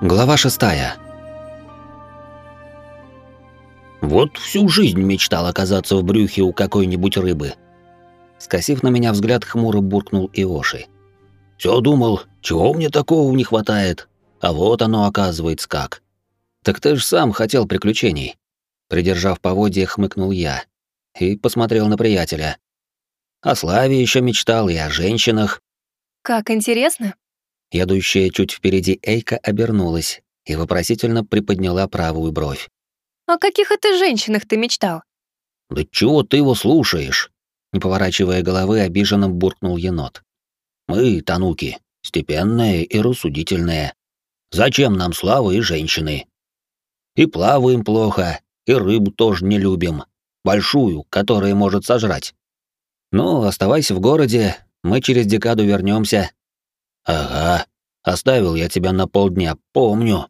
Глава шестая. Вот всю жизнь мечтал оказаться в брюхе у какой-нибудь рыбы. Скосив на меня взгляд, хмуро буркнул Иоши. Все думал, чего мне такого не хватает, а вот оно оказывается как. Так ты ж сам хотел приключений. Придержав поводья, хмыкнул я и посмотрел на приятеля. О славе еще мечтал и о женщинах. Как интересно. Едущая чуть впереди Эйка обернулась и вопросительно приподняла правую бровь. «О каких это женщинах ты мечтал?» «Да чего ты его слушаешь?» Не поворачивая головы, обиженно буркнул енот. «Мы, тануки, степенные и рассудительные. Зачем нам слава и женщины? И плаваем плохо, и рыбу тоже не любим. Большую, которая может сожрать. Ну, оставайся в городе, мы через декаду вернемся, «Ага, оставил я тебя на полдня, помню».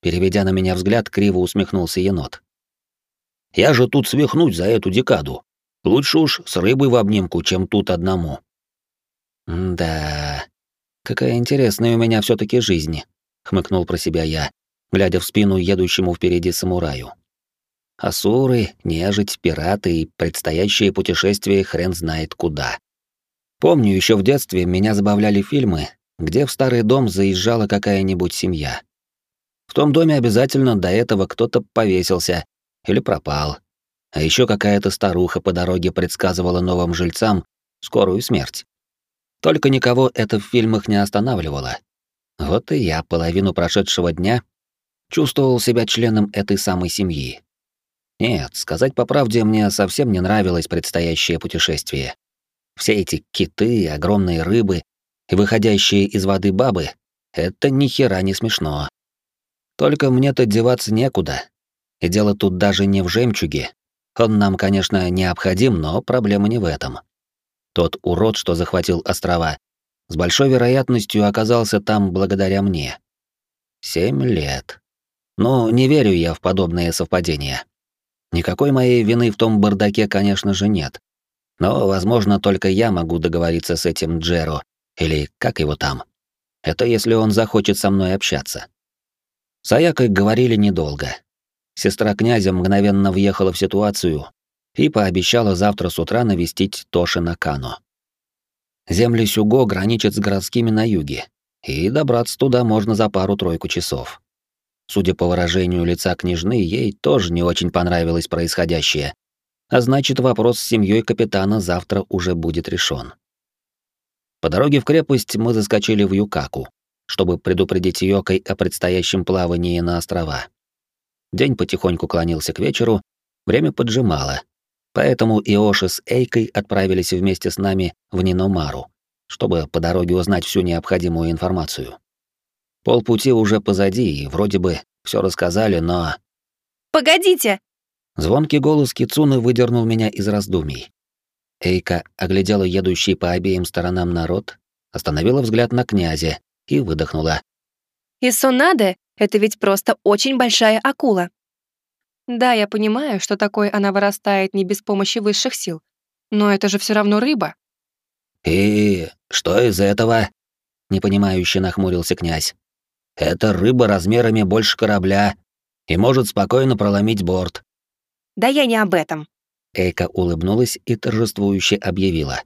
Переведя на меня взгляд, криво усмехнулся енот. «Я же тут свихнуть за эту декаду. Лучше уж с рыбой в обнимку, чем тут одному». «Да, какая интересная у меня все таки жизнь», — хмыкнул про себя я, глядя в спину едущему впереди самураю. Асуры, нежить, пираты и предстоящее путешествие хрен знает куда. Помню, еще в детстве меня забавляли фильмы, где в старый дом заезжала какая-нибудь семья. В том доме обязательно до этого кто-то повесился или пропал. А еще какая-то старуха по дороге предсказывала новым жильцам скорую смерть. Только никого это в фильмах не останавливало. Вот и я половину прошедшего дня чувствовал себя членом этой самой семьи. Нет, сказать по правде, мне совсем не нравилось предстоящее путешествие. Все эти киты, огромные рыбы и выходящие из воды бабы — это ни хера не смешно. Только мне-то деваться некуда. И дело тут даже не в жемчуге. Он нам, конечно, необходим, но проблема не в этом. Тот урод, что захватил острова, с большой вероятностью оказался там благодаря мне. Семь лет. Но не верю я в подобные совпадения. Никакой моей вины в том бардаке, конечно же, нет. Но, возможно, только я могу договориться с этим Джеро, или как его там? Это если он захочет со мной общаться. С Аякой говорили недолго. Сестра князя мгновенно въехала в ситуацию и пообещала завтра с утра навестить Тоши на Кано. Земли Сюго граничат с городскими на юге, и добраться туда можно за пару-тройку часов. Судя по выражению лица княжны, ей тоже не очень понравилось происходящее, а значит, вопрос с семьей капитана завтра уже будет решен. По дороге в крепость мы заскочили в Юкаку, чтобы предупредить Йокой о предстоящем плавании на острова. День потихоньку клонился к вечеру, время поджимало, поэтому Иоши с Эйкой отправились вместе с нами в Ниномару, чтобы по дороге узнать всю необходимую информацию. Полпути уже позади, и вроде бы все рассказали, но... «Погодите!» Звонкий голос Кицуны выдернул меня из раздумий. Эйка оглядела едущий по обеим сторонам народ, остановила взгляд на князя и выдохнула. «Исонаде — это ведь просто очень большая акула. Да, я понимаю, что такой она вырастает не без помощи высших сил, но это же все равно рыба». «И что из этого?» — непонимающе нахмурился князь. «Это рыба размерами больше корабля и может спокойно проломить борт». «Да я не об этом», Эйка улыбнулась и торжествующе объявила.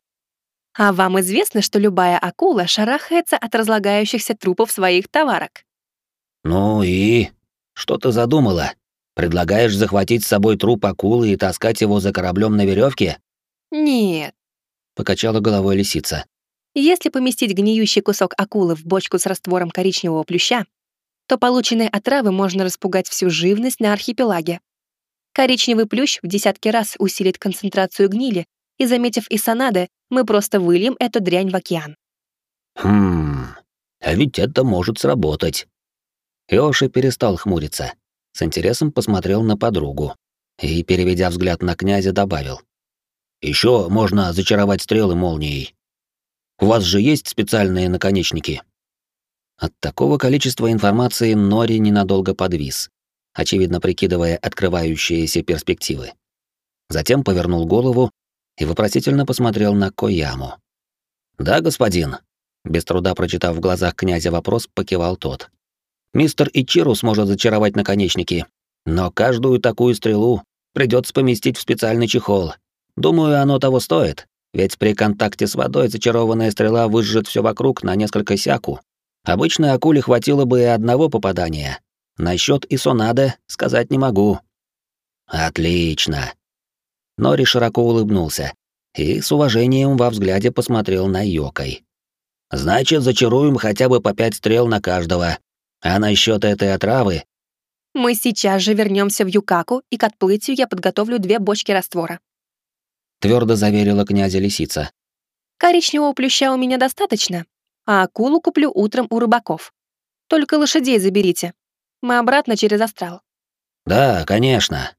«А вам известно, что любая акула шарахается от разлагающихся трупов своих товарок?» «Ну и? Что ты задумала? Предлагаешь захватить с собой труп акулы и таскать его за кораблем на веревке? «Нет», — покачала головой лисица. «Если поместить гниющий кусок акулы в бочку с раствором коричневого плюща, то полученной отравы можно распугать всю живность на архипелаге. Коричневый плющ в десятки раз усилит концентрацию гнили, и, заметив Исанады, мы просто выльем эту дрянь в океан. Хм, а ведь это может сработать. Йоши перестал хмуриться, с интересом посмотрел на подругу и, переведя взгляд на князя, добавил. Еще можно зачаровать стрелы молнией. У вас же есть специальные наконечники?» От такого количества информации Нори ненадолго подвис, очевидно прикидывая открывающиеся перспективы. Затем повернул голову и вопросительно посмотрел на Кояму. «Да, господин», — без труда прочитав в глазах князя вопрос, покивал тот. Мистер Ичиру сможет зачаровать наконечники, но каждую такую стрелу придется поместить в специальный чехол. Думаю, оно того стоит, ведь при контакте с водой зачарованная стрела выжжет все вокруг на несколько сяку. Обычной акуле хватило бы и одного попадания. Насчет Исонада сказать не могу. Отлично. Нори широко улыбнулся и с уважением во взгляде посмотрел на Йокой. Значит, зачаруем хотя бы по пять стрел на каждого. А насчет этой отравы... Мы сейчас же вернемся в Юкаку, и к отплытию я подготовлю две бочки раствора. Твердо заверила князя лисица. Коричневого плюща у меня достаточно, а акулу куплю утром у рыбаков. Только лошадей заберите. Мы обратно через астрал. Да, конечно.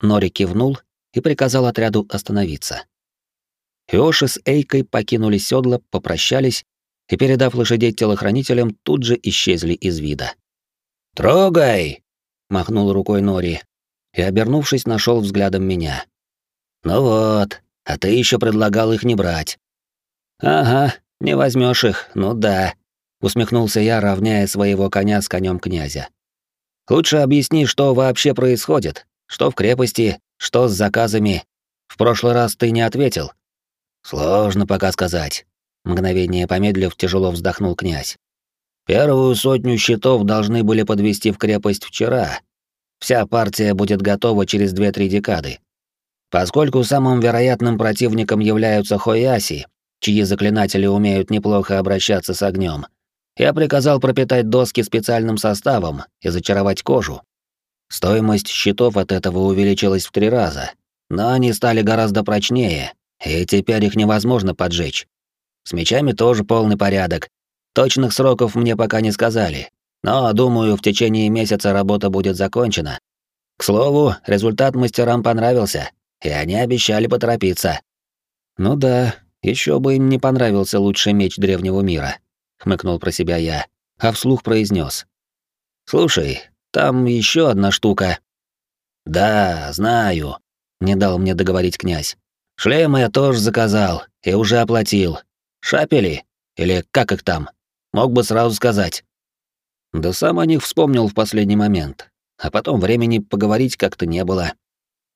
Нори кивнул и приказал отряду остановиться. Иоши с Эйкой покинули седла, попрощались и, передав лошадей телохранителям, тут же исчезли из вида. «Трогай!» — махнул рукой Нори и, обернувшись, нашел взглядом меня. «Ну вот, а ты еще предлагал их не брать». «Ага, не возьмешь их, ну да», — усмехнулся я, равняя своего коня с конем князя. «Лучше объясни, что вообще происходит, что в крепости, что с заказами. В прошлый раз ты не ответил». «Сложно пока сказать. Мгновение помедлив, тяжело вздохнул князь. Первую сотню щитов должны были подвести в крепость вчера. Вся партия будет готова через две-три декады. Поскольку самым вероятным противником являются Хояси, чьи заклинатели умеют неплохо обращаться с огнем, я приказал пропитать доски специальным составом и зачаровать кожу. Стоимость щитов от этого увеличилась в три раза, но они стали гораздо прочнее, и теперь их невозможно поджечь. С мечами тоже полный порядок. Точных сроков мне пока не сказали, но, думаю, в течение месяца работа будет закончена. К слову, результат мастерам понравился, и они обещали поторопиться. Ну да, еще бы им не понравился лучший меч древнего мира, хмыкнул про себя я, а вслух произнес: Слушай, там еще одна штука. Да, знаю, не дал мне договорить князь. Шлемы я тоже заказал и уже оплатил. Шапели? Или как их там? Мог бы сразу сказать. Да сам о них вспомнил в последний момент, а потом времени поговорить как-то не было.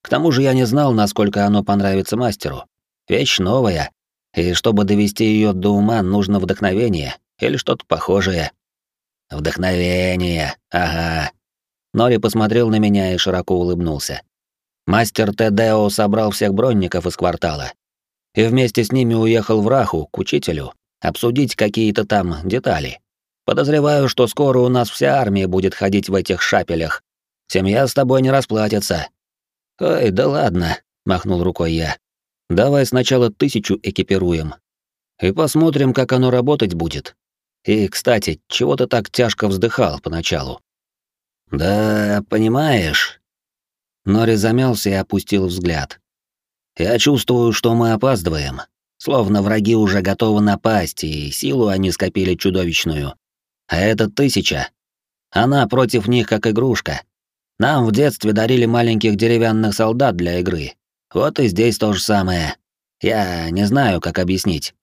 К тому же я не знал, насколько оно понравится мастеру. Вещь новая, и чтобы довести ее до ума, нужно вдохновение или что-то похожее. Вдохновение, ага. Нори посмотрел на меня и широко улыбнулся. Мастер Тедео собрал всех бронников из квартала и вместе с ними уехал в Раху к учителю обсудить какие-то там детали. Подозреваю, что скоро у нас вся армия будет ходить в этих шапелях. Семья с тобой не расплатится. Ой, да ладно, махнул рукой я. Давай сначала тысячу экипируем. И посмотрим, как оно работать будет. И, кстати, чего ты так тяжко вздыхал поначалу? Да, понимаешь. Нори замялся и опустил взгляд. Я чувствую, что мы опаздываем. Словно враги уже готовы напасть, и силу они скопили чудовищную. А это тысяча. Она против них как игрушка. Нам в детстве дарили маленьких деревянных солдат для игры. Вот и здесь то же самое. Я не знаю, как объяснить.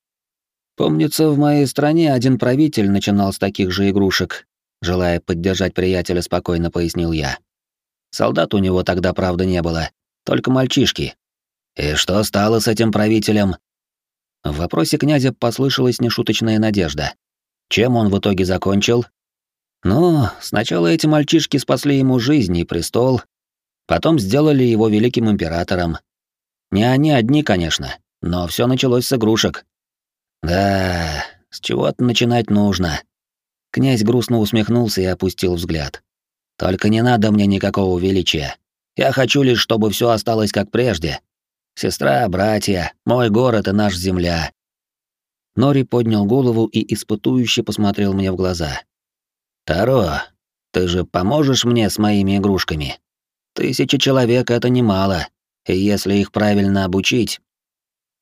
Помнится, в моей стране один правитель начинал с таких же игрушек. Желая поддержать приятеля, спокойно пояснил я. Солдат у него тогда, правда, не было. Только мальчишки, «И что стало с этим правителем?» В вопросе князя послышалась нешуточная надежда. Чем он в итоге закончил? Ну, сначала эти мальчишки спасли ему жизнь и престол, потом сделали его великим императором. Не они одни, конечно, но все началось с игрушек. Да, с чего-то начинать нужно. Князь грустно усмехнулся и опустил взгляд. Только не надо мне никакого величия. Я хочу лишь, чтобы все осталось как прежде, Сестра, братья, мой город и наша земля. Нори поднял голову и испытующе посмотрел мне в глаза. Таро, ты же поможешь мне с моими игрушками? Тысяча человек — это немало, и если их правильно обучить...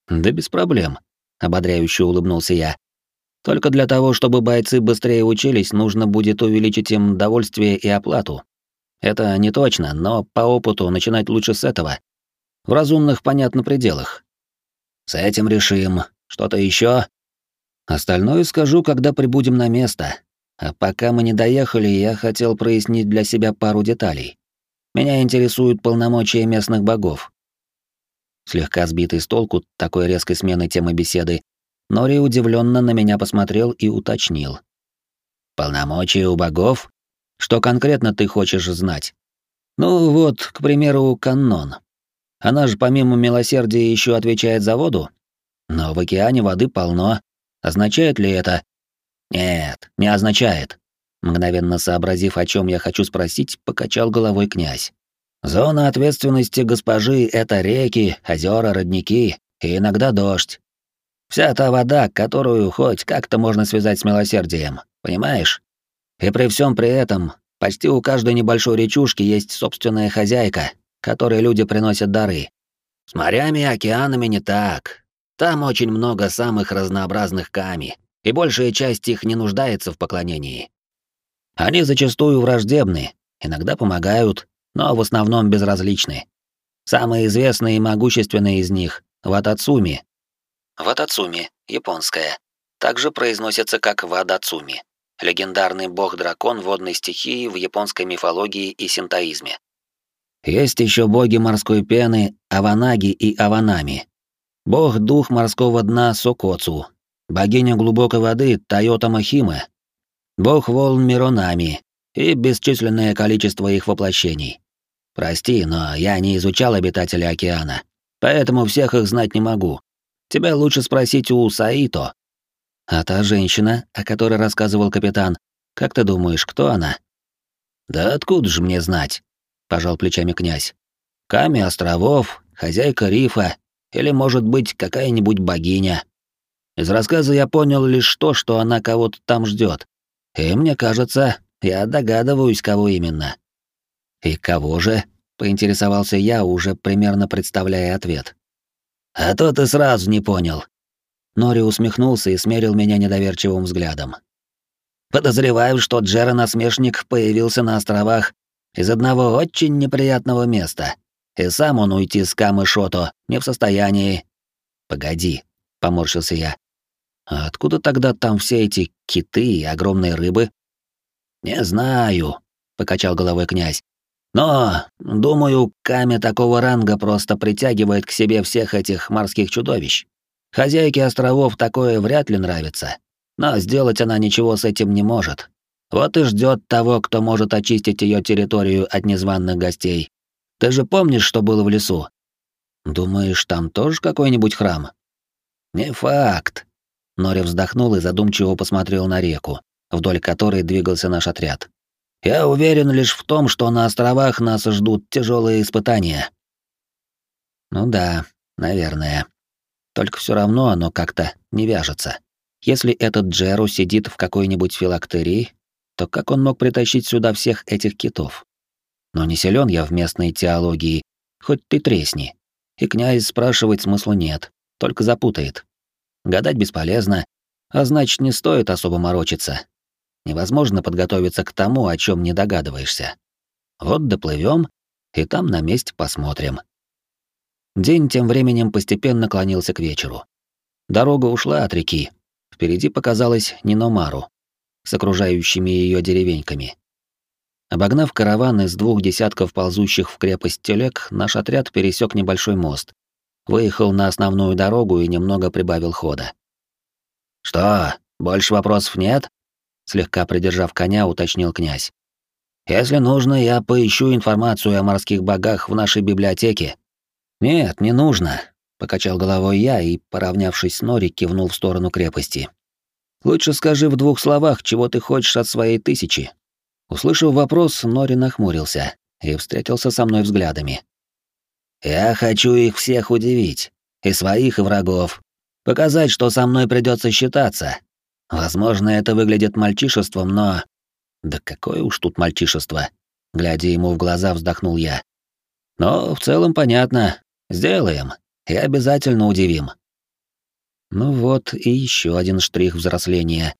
Да без проблем, — ободряюще улыбнулся я. Только для того, чтобы бойцы быстрее учились, нужно будет увеличить им довольствие и оплату. Это не точно, но по опыту начинать лучше с этого. В разумных, понятно, пределах. С этим решим. Что-то еще? Остальное скажу, когда прибудем на место. А пока мы не доехали, я хотел прояснить для себя пару деталей. Меня интересуют полномочия местных богов. Слегка сбитый с толку такой резкой смены темы беседы, Нори удивленно на меня посмотрел и уточнил. «Полномочия у богов? Что конкретно ты хочешь знать?» «Ну вот, к примеру, канон. Она же помимо милосердия еще отвечает за воду? Но в океане воды полно. Означает ли это, «Нет, не означает», — мгновенно сообразив, о чем я хочу спросить, покачал головой князь. «Зона ответственности госпожи — это реки, озера, родники и иногда дождь. Вся та вода, которую хоть как-то можно связать с милосердием, понимаешь? И при всем при этом, почти у каждой небольшой речушки есть собственная хозяйка, которой люди приносят дары. С морями и океанами не так. Там очень много самых разнообразных ками, и большая часть их не нуждается в поклонении. Они зачастую враждебны, иногда помогают, но в основном безразличны. Самые известные и могущественные из них — Ватацуми. Ватацуми, японская. Также произносится как Вадацуми. Легендарный бог-дракон водной стихии в японской мифологии и синтоизме. Есть еще боги морской пены Аванаги и Аванами. Бог-дух морского дна Сокоцу, богиня глубокой воды Тойота Махима, бог волн Миронами и бесчисленное количество их воплощений. Прости, но я не изучал обитателей океана, поэтому всех их знать не могу. Тебя лучше спросить у Саито. А та женщина, о которой рассказывал капитан, как ты думаешь, кто она? Да откуда же мне знать? пожал плечами князь. Ками островов, хозяйка рифа или, может быть, какая-нибудь богиня. Из рассказа я понял лишь то, что она кого-то там ждет. И мне кажется, я догадываюсь, кого именно. И кого же? поинтересовался я, уже примерно представляя ответ. А то ты сразу не понял. Нори усмехнулся и смерил меня недоверчивым взглядом. Подозреваю, что Джера-насмешник появился на островах из одного очень неприятного места, и сам он уйти с Камы Шото не в состоянии. Погоди, поморщился я. А откуда тогда там все эти киты и огромные рыбы? Не знаю, покачал головой князь. Но, думаю, камень такого ранга просто притягивает к себе всех этих морских чудовищ. Хозяйке островов такое вряд ли нравится, но сделать она ничего с этим не может. Вот и ждет того, кто может очистить ее территорию от незваных гостей. Ты же помнишь, что было в лесу? Думаешь, там тоже какой-нибудь храм? Не факт, Нори вздохнул и задумчиво посмотрел на реку, вдоль которой двигался наш отряд. «Я уверен лишь в том, что на островах нас ждут тяжелые испытания». «Ну да, наверное. Только все равно оно как-то не вяжется. Если этот Джеру сидит в какой-нибудь филактерии, то как он мог притащить сюда всех этих китов? Но не силен я в местной теологии, хоть ты тресни. И князь спрашивать смысла нет, только запутает. Гадать бесполезно, а значит, не стоит особо морочиться. Невозможно подготовиться к тому, о чем не догадываешься. Вот доплывем, и там на месте посмотрим. День тем временем постепенно клонился к вечеру. Дорога ушла от реки. Впереди показалась Ниномару с окружающими ее деревеньками. Обогнав караван из двух десятков ползущих в крепость телег, наш отряд пересек небольшой мост, выехал на основную дорогу и немного прибавил хода. «Что, больше вопросов нет?» Слегка придержав коня, уточнил князь. «Если нужно, я поищу информацию о морских богах в нашей библиотеке». «Нет, не нужно», — покачал головой я и, поравнявшись с Нори, кивнул в сторону крепости. «Лучше скажи в двух словах, чего ты хочешь от своей тысячи». Услышав вопрос, Нори нахмурился и встретился со мной взглядами. Я хочу их всех удивить, и своих, и врагов. Показать, что со мной придется считаться. Возможно, это выглядит мальчишеством, но... Да какое уж тут мальчишество. Глядя ему в глаза, вздохнул я. Но в целом понятно. Сделаем. И обязательно удивим. Ну вот и еще один штрих взросления.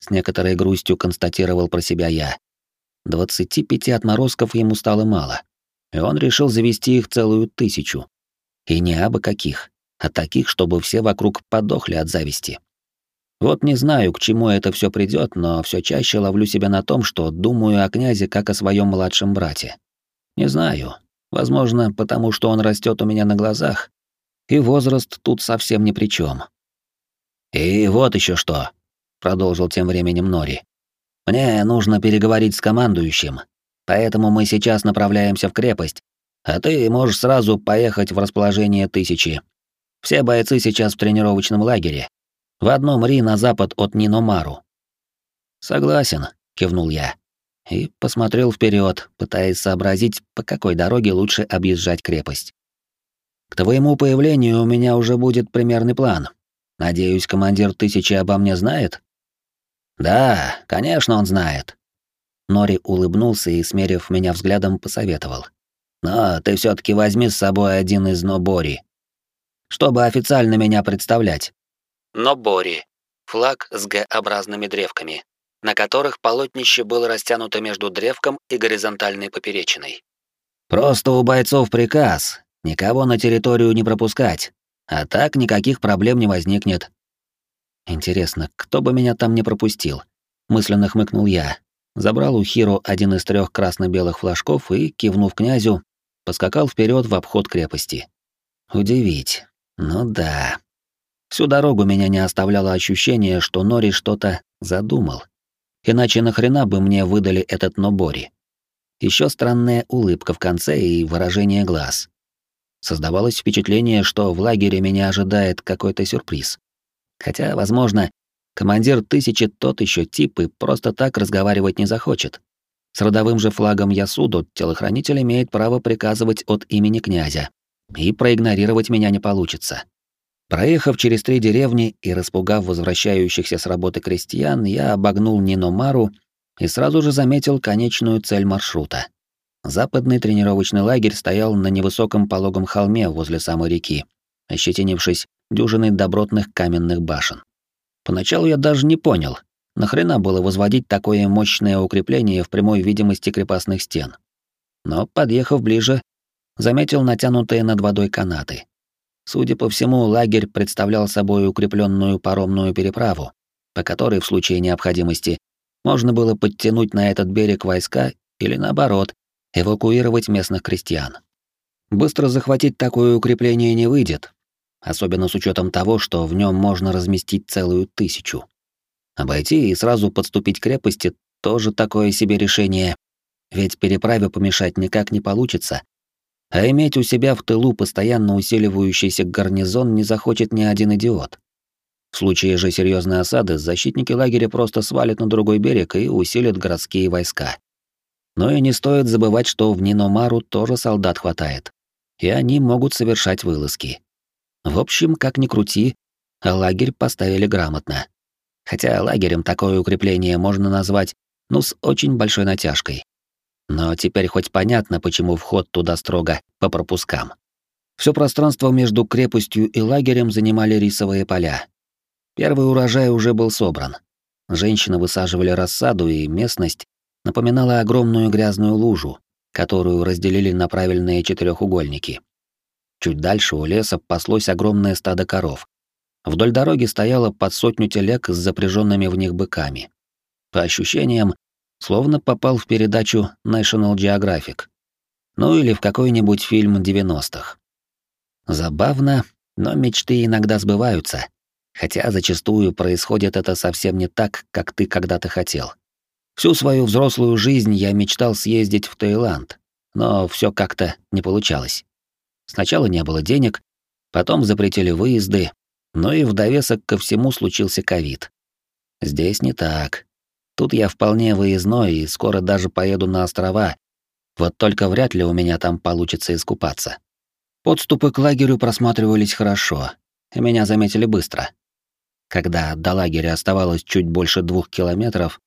С некоторой грустью констатировал про себя я. Двадцати пяти отморозков ему стало мало и он решил завести их целую тысячу. И не абы каких, а таких, чтобы все вокруг подохли от зависти. Вот не знаю, к чему это все придет, но все чаще ловлю себя на том, что думаю о князе как о своем младшем брате. Не знаю. Возможно, потому что он растет у меня на глазах, и возраст тут совсем ни при чем. И вот еще что, продолжил тем временем Нори. Мне нужно переговорить с командующим, поэтому мы сейчас направляемся в крепость, а ты можешь сразу поехать в расположение тысячи. Все бойцы сейчас в тренировочном лагере, в одном ри на запад от Ниномару. Согласен, кивнул я и посмотрел вперед, пытаясь сообразить, по какой дороге лучше объезжать крепость. К твоему появлению у меня уже будет примерный план. Надеюсь, командир тысячи обо мне знает? Да, конечно, он знает. Нори улыбнулся и, смерив меня взглядом, посоветовал. Но ты все таки возьми с собой один из Нобори, чтобы официально меня представлять. Нобори — флаг с Г-образными древками, на которых полотнище было растянуто между древком и горизонтальной поперечиной. «Просто у бойцов приказ никого на территорию не пропускать, а так никаких проблем не возникнет». «Интересно, кто бы меня там не пропустил?» — мысленно хмыкнул я. Забрал у Хиро один из трех красно-белых флажков и, кивнув князю, поскакал вперед в обход крепости. Удивить. Ну да. Всю дорогу меня не оставляло ощущение, что Нори что-то задумал. Иначе нахрена бы мне выдали этот Нобори? Еще странная улыбка в конце и выражение глаз. Создавалось впечатление, что в лагере меня ожидает какой-то сюрприз. Хотя, возможно, командир тысячи тот еще тип и просто так разговаривать не захочет. С родовым же флагом Ясуду телохранитель имеет право приказывать от имени князя. И проигнорировать меня не получится. Проехав через три деревни и распугав возвращающихся с работы крестьян, я обогнул Ниномару и сразу же заметил конечную цель маршрута. Западный тренировочный лагерь стоял на невысоком пологом холме возле самой реки, ощетинившись дюжиной добротных каменных башен. Поначалу я даже не понял, нахрена было возводить такое мощное укрепление в прямой видимости крепостных стен. Но, подъехав ближе, заметил натянутые над водой канаты — Судя по всему, лагерь представлял собой укрепленную паромную переправу, по которой в случае необходимости можно было подтянуть на этот берег войска или, наоборот, эвакуировать местных крестьян. Быстро захватить такое укрепление не выйдет, особенно с учетом того, что в нем можно разместить целую тысячу. Обойти и сразу подступить к крепости тоже такое себе решение, ведь переправе помешать никак не получится, а иметь у себя в тылу постоянно усиливающийся гарнизон не захочет ни один идиот. В случае же серьезной осады защитники лагеря просто свалят на другой берег и усилят городские войска. Но и не стоит забывать, что в Ниномару тоже солдат хватает, и они могут совершать вылазки. В общем, как ни крути, лагерь поставили грамотно. Хотя лагерем такое укрепление можно назвать, ну, с очень большой натяжкой. Но теперь хоть понятно, почему вход туда строго по пропускам. Все пространство между крепостью и лагерем занимали рисовые поля. Первый урожай уже был собран. Женщины высаживали рассаду, и местность напоминала огромную грязную лужу, которую разделили на правильные четырехугольники. Чуть дальше у леса паслось огромное стадо коров. Вдоль дороги стояло под сотню телег с запряженными в них быками. По ощущениям, словно попал в передачу National Geographic. Ну или в какой-нибудь фильм 90-х. Забавно, но мечты иногда сбываются, хотя зачастую происходит это совсем не так, как ты когда-то хотел. Всю свою взрослую жизнь я мечтал съездить в Таиланд, но все как-то не получалось. Сначала не было денег, потом запретили выезды, но и в довесок ко всему случился ковид. Здесь не так. Тут я вполне выездной и скоро даже поеду на острова. Вот только вряд ли у меня там получится искупаться. Подступы к лагерю просматривались хорошо, и меня заметили быстро. Когда до лагеря оставалось чуть больше двух километров,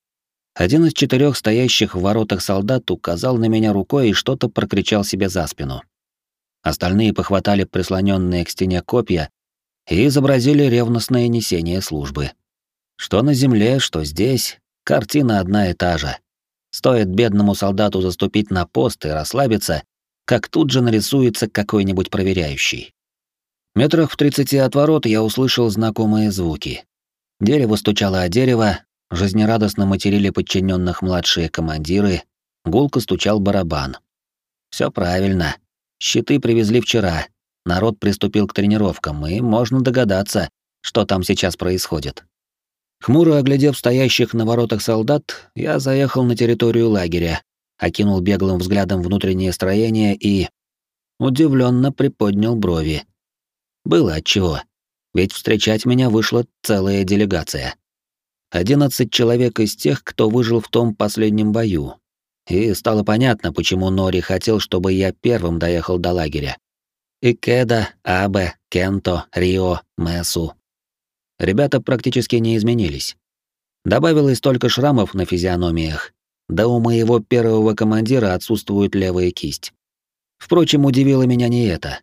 один из четырех стоящих в воротах солдат указал на меня рукой и что-то прокричал себе за спину. Остальные похватали прислоненные к стене копья и изобразили ревностное несение службы. Что на земле, что здесь, Картина одна и та же. Стоит бедному солдату заступить на пост и расслабиться, как тут же нарисуется какой-нибудь проверяющий. Метрах в тридцати от ворот я услышал знакомые звуки. Дерево стучало о дерево, жизнерадостно материли подчиненных младшие командиры, гулко стучал барабан. Все правильно. Щиты привезли вчера. Народ приступил к тренировкам, и можно догадаться, что там сейчас происходит. Хмуро оглядев стоящих на воротах солдат, я заехал на территорию лагеря, окинул беглым взглядом внутреннее строение и удивленно приподнял брови. Было отчего. Ведь встречать меня вышла целая делегация. Одиннадцать человек из тех, кто выжил в том последнем бою. И стало понятно, почему Нори хотел, чтобы я первым доехал до лагеря. Икеда, Абе, Кенто, Рио, Месу. Ребята практически не изменились. Добавилось только шрамов на физиономиях, да у моего первого командира отсутствует левая кисть. Впрочем, удивило меня не это.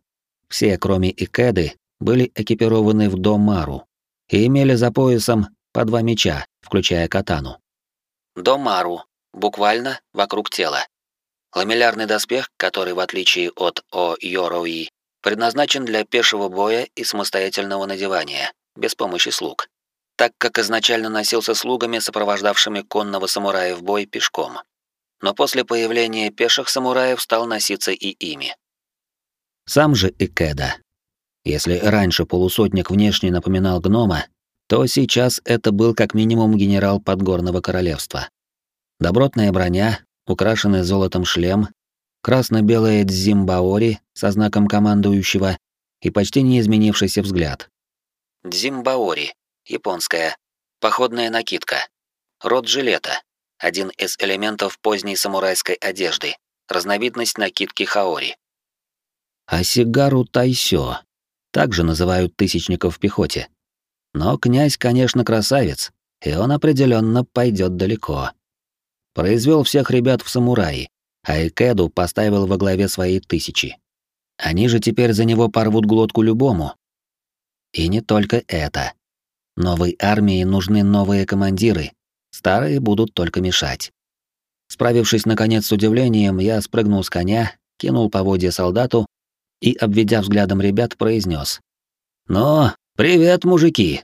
Все, кроме Икеды, были экипированы в Домару и имели за поясом по два меча, включая катану. Домару, буквально вокруг тела. Ламеллярный доспех, который, в отличие от О Йорои, предназначен для пешего боя и самостоятельного надевания, без помощи слуг, так как изначально носился слугами, сопровождавшими конного самурая в бой пешком но после появления пеших самураев стал носиться и ими. Сам же Икеда. Если раньше полусотник внешне напоминал гнома, то сейчас это был как минимум генерал Подгорного королевства. Добротная броня, украшенный золотом шлем, красно-белая дзимбаори со знаком командующего и почти не изменившийся взгляд. Дзимбаори, японская, походная накидка, род жилета, один из элементов поздней самурайской одежды, разновидность накидки хаори. А сигару тайсё, также называют тысячников в пехоте. Но князь, конечно, красавец, и он определенно пойдет далеко. Произвел всех ребят в самураи, а Икеду поставил во главе своей тысячи. Они же теперь за него порвут глотку любому. И не только это. Новой армии нужны новые командиры, Старые будут только мешать. Справившись наконец с удивлением, я спрыгнул с коня, кинул поводья солдату и, обведя взглядом ребят, произнес: "Ну, привет, мужики.